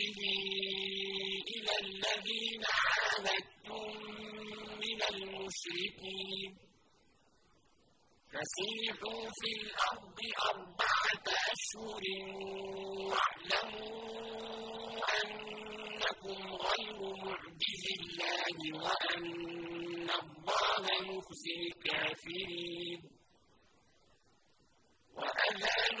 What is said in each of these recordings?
به إلى الذين عاهدتم من المشركين. فسيحوا في الأرض أربعة أشهر واعلموا أنكم غير معجز الله وأن الله مخزي الكافرين. وأذان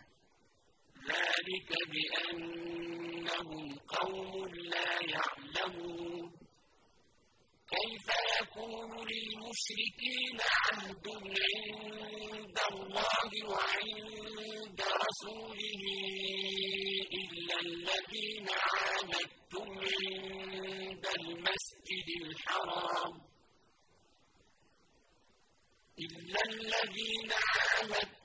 ذلك بأنهم قوم لا يعلمون كيف يكون للمشركين عهد عند الله وعند رسوله إلا الذين عاهدتم عند المسجد الحرام إلا الذين عاهدتم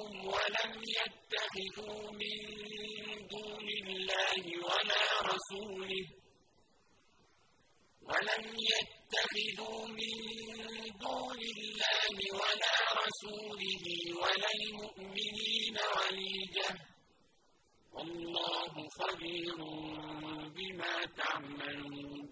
ولم يتخذوا من دون الله ولا رسوله. ولم يتخذوا من دون الله ولا رسوله ولا المؤمنين وليجة. والله خبير بما تعملون.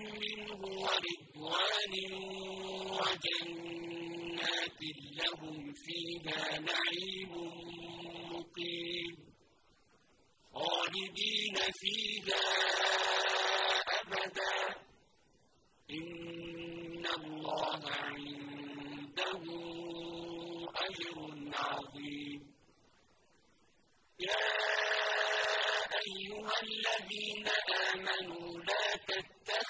ورضوان وجنات لهم فيها نعيم مقيم خالدين فيها أبدا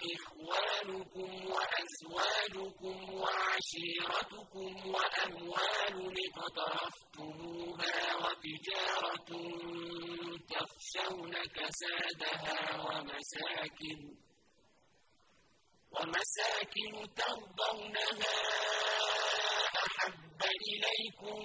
وإخوانكم وأزواجكم وعشيرتكم وأموال اقترفتموها وتجارة تخشون كسادها ومساكن ومساكن ترضونها أحب إليكم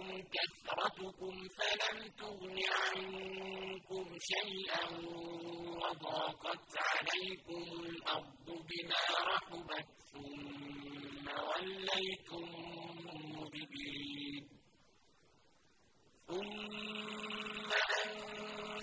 كثرتكم فلم تغن عنكم شيئا وضاقت عليكم الأرض بما رحبت ثم وليتم مدبرين ثم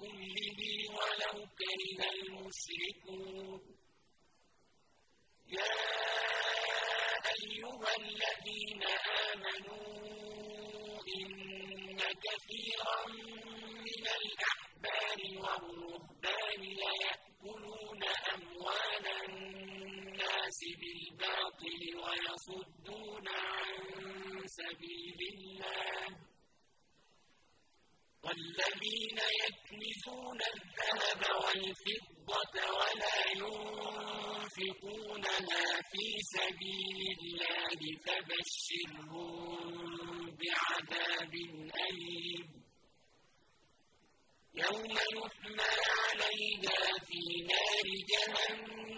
كله ولو كره المشركون. يا أيها الذين آمنوا إن كثيرا من الأحبار والرهبان ليأكلون أموال الناس بالباطل ويصدون عن سبيل الله. والذين يكنزون الذهب والفضة ولا ينفقونها في سبيل الله فبشرهم بعذاب أليم. يوم يحمى عليها في نار جهنم.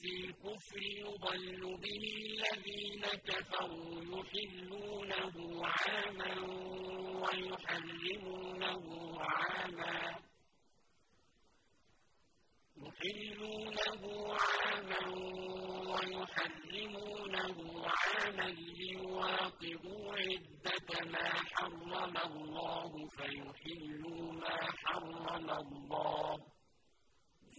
في الكفر يضل به الذين كفروا يحلونه عاما ويحرمونه عاما يحلونه عاما ويحرمونه عاما ليواطئوا عدة ما حرم الله فيحلوا ما حرم الله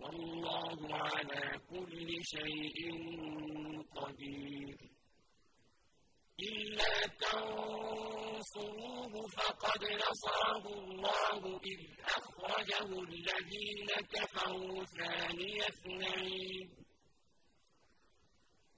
والله على كل شيء قدير. إلا تنصروه فقد نصره الله إذ أخرجه الذين كفروا ثاني اثنين.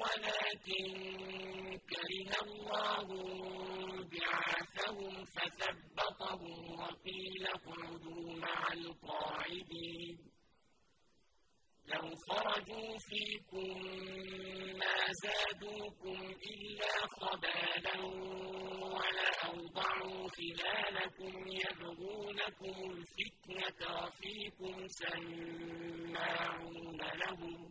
ولكن كره الله بعاثهم فثبطهم وقيل اقعدوا مع القاعدين لو خرجوا فيكم ما زادوكم إلا خبالا ولأوضعوا خلالكم يبغونكم الفتنة وفيكم سماعون لهم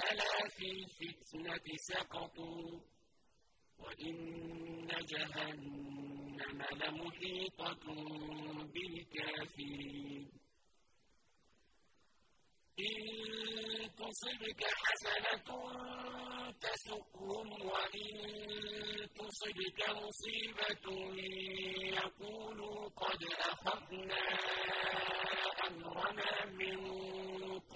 ألا في الفتنة سقطوا وإن جهنم لمحيطة بالكافرين. إن تصبك حسنة تسؤهم وإن تصبك مصيبة يقولوا قد أخذنا أمرنا من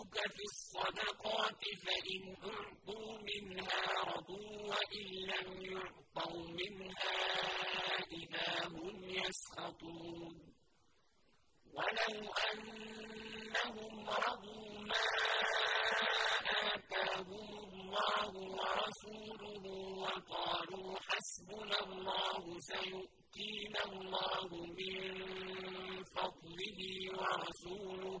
يلمزك في الصدقات فإن أعطوا منها رضوا وإن لم يعطوا منها إذا هم يسخطون. ولو أنهم رضوا ما آتاهم الله ورسوله وقالوا حسبنا الله سيؤتينا الله من فضله ورسوله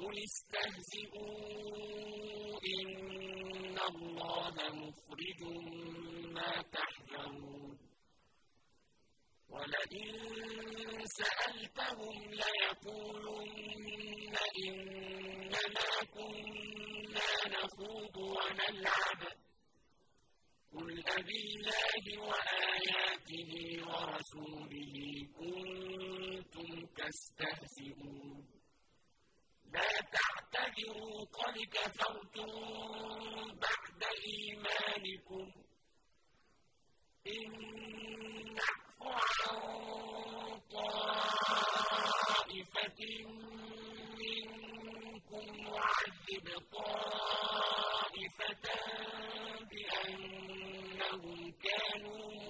قل استهزئوا إن الله مخرج ما تحذرون ولئن سألتهم ليقولن إنما كنا نخوض ونلعب قل أبالله وآياته ورسوله كنتم تستهزئون لا تعتذروا قد كفرتم بعد إيمانكم. إن نعفو عن طائفة منكم نعذب طائفة بأنهم كانوا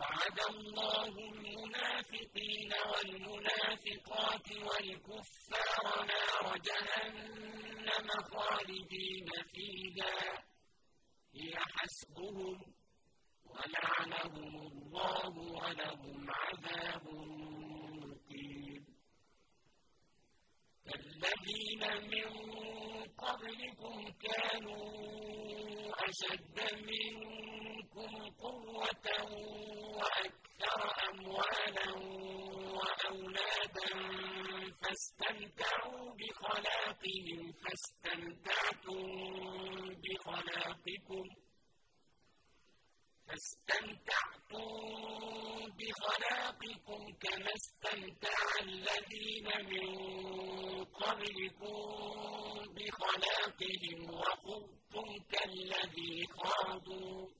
وعد الله المنافقين والمنافقات والكفار نار جهنم خالدين فيها. هي حسبهم ولعنهم الله ولهم عذاب الذين من قبلكم كانوا أشد منكم قوة وأكثر أموالا وأولادا فاستمتعوا بخلاقهم فاستمتعتم بخلاقكم فاستمتعتم بخلاقكم كما استمتع الذين من قبلكم بخلاقهم وخذتم كالذي خاضوا.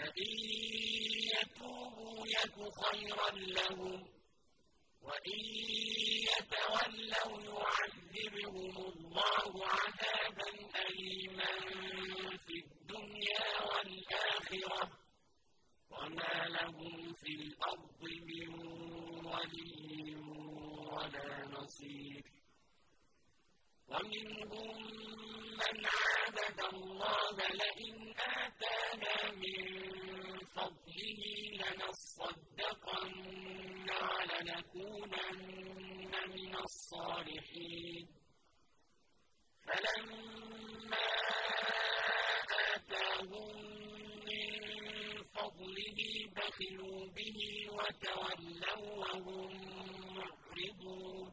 فإن يتوبوا يك خيرا لهم وإن يتولوا يعذبهم الله عذابا أليما في الدنيا والآخرة وما لهم في الأرض من ولي ولا نصير ومنهم من عابد الله لئن آتانا من لنصدقن ولنكونن من الصالحين فلما آتاهم من فضله بخلوا به وتولوا وهم معرضون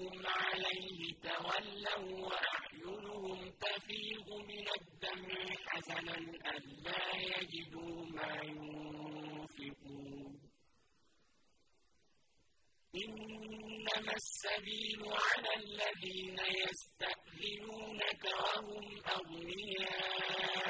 أحملكم عليه تولوا وأعينهم تفيض من الدمع حزنا ألا يجدوا ما ينفقون. إنما السبيل على الذين يستأذنونك وهم أغنياء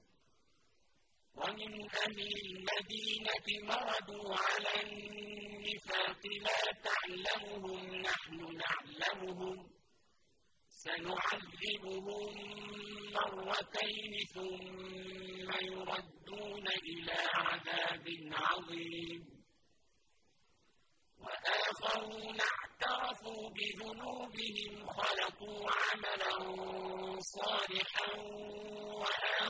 ومن أهل المدينة مردوا على النفاق لا تعلمهم نحن نعلمهم. سنعذبهم مرتين ثم يردون إلى عذاب عظيم. وآخرون اعترفوا بذنوبهم خلقوا عملا صالحا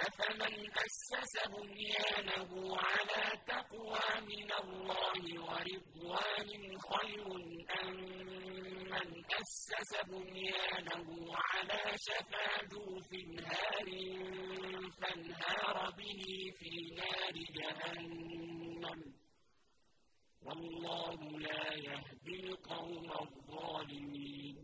أفمن أسس بنيانه على تقوى من الله ورضوان خير أم من أسس بنيانه على شفا جوف هار فانهار به في نار جهنم والله لا يهدي القوم الظالمين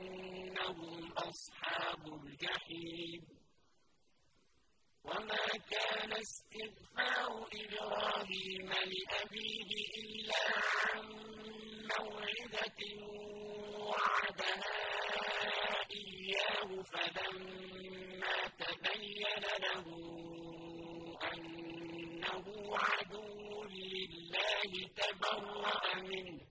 أنهم أصحاب الجحيم. وما كان استغفار إبراهيم لأبيه إلا عن موعظة وعدها إياه فلما تبين له أنه عدو لله تبرأ منه.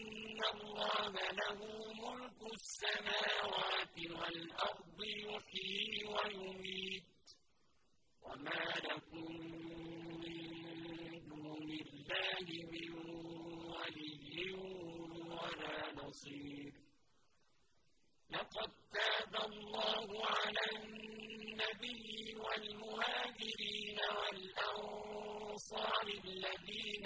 الله له ملك السماوات والأرض يحيي ويميت وما لكم من دون الله من ولي ولا نصير لقد تاب الله على النبي والمهاجرين والأنصار الذين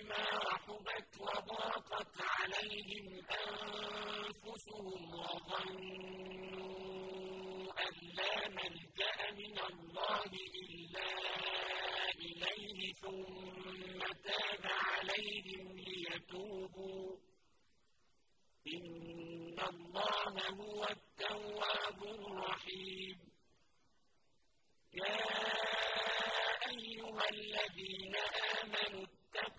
رحبت وضاقت عليهم أنفسهم وظنوا أن لا ملجأ من الله إلا إليه ثم تاب عليهم ليتوبوا. إن الله هو التواب الرحيم. يا أيها الذين آمنوا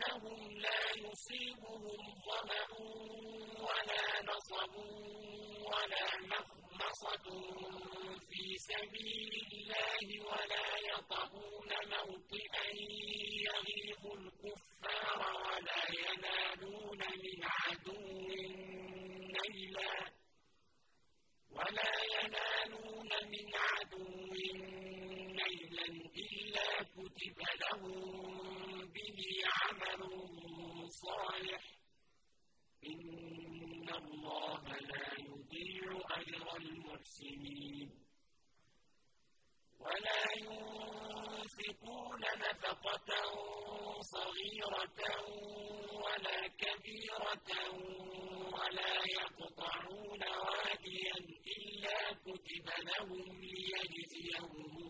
بأنهم لا يصيبهم ظمأ ولا نصب ولا مخمصة في سبيل الله ولا يطهون موطئا يغيظ الكفار ولا ينالون من عدو نيلا ولا ينالون من عدو نيلا إلا كتب لهم به عمل صالح إن الله لا يضيع أجر المحسنين ولا ينفقون نفقة صغيرة ولا كبيرة ولا يقطعون واديا إلا كتب لهم ليجزيهم